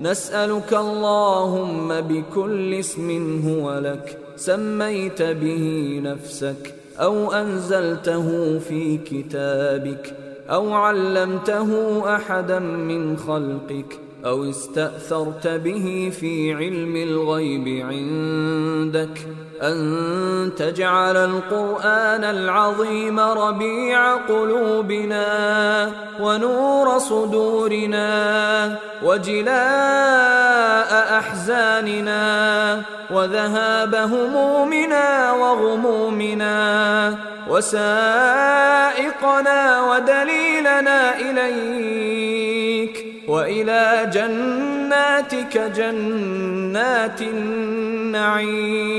نسألك اللهم بكل اسم هو لك سميت به نفسك أو أنزلته في كتابك أو علمته أحدا من خلقك أو استأثرت به في علم الغيب عندك. أن تجعل القرآن العظيم ربيع قلوبنا ونور صدورنا وجلاء أحزاننا وذهاب همومنا وغمومنا وسائقنا ودليلنا إليك وإلى جناتك جنات النعيم